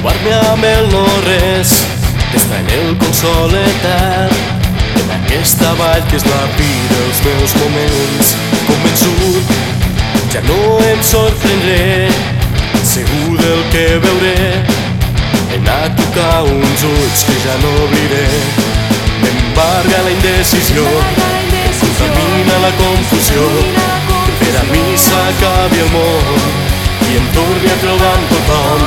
trobar-me amb el no-res, d'estar en el consol etern. Vall que és la vida dels meus moments. Convençut ja no em sorprendré segur del que veuré. He anat a tocar uns ulls que ja no obriré m'embarga la indecisió contamina la confusió. Que per a mi s'acabi el món i em torni a trobar amb tothom.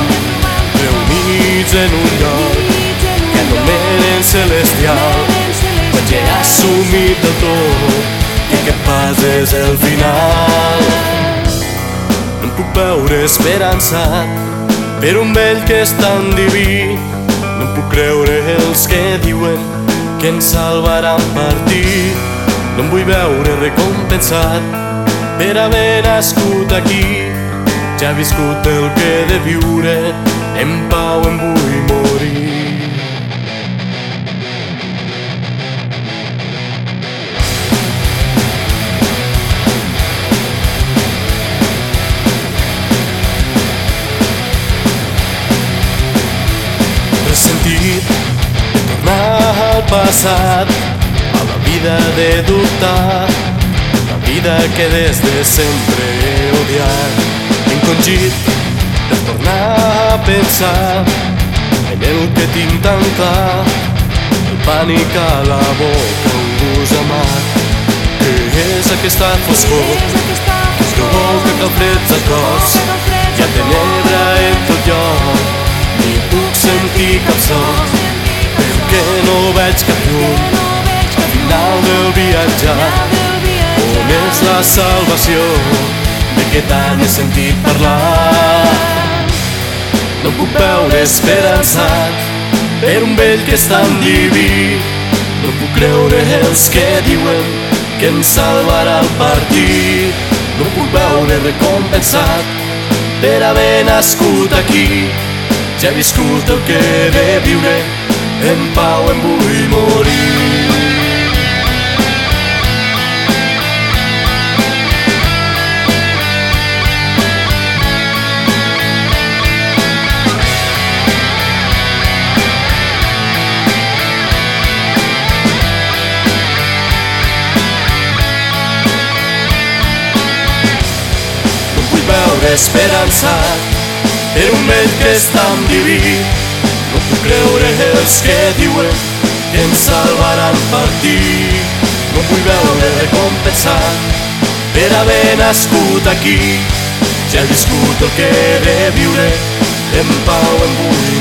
Reunits en un lloc que anomenen celestial assumit del tot que aquest pas és el final. No em puc veure esperançat per un vell que és tan diví. No em puc creure els que diuen que ens salvaran partir no em vull veure recompensat per haver nascut aquí. Ja he viscut el que he de viure, en pau em vull passat, a la vida de dubtar, la vida que des de sempre he odiat. Encongit de tornar a pensar en el que tinc tan clar el pànic a la boca un gust amat que és aquesta foscor? Que es provoca calfreds al cos? Hi ha tenebra llum al final del viatge on és la salvació que tant he sentit parlar. No puc veure esperançat per un vell que és tan diví. No puc creure els que diuen que em salvarà el partit. No puc veure recompensat per haver nascut aquí. Ja he viscut el que he de viure, en pau em vull morir. esperançat per un vell que és tan diví. Creure els que diuen que ens salvaran partir. No vull veure recompensat per haver nascut aquí. Ja he viscut el que he de viure, en pau em vull.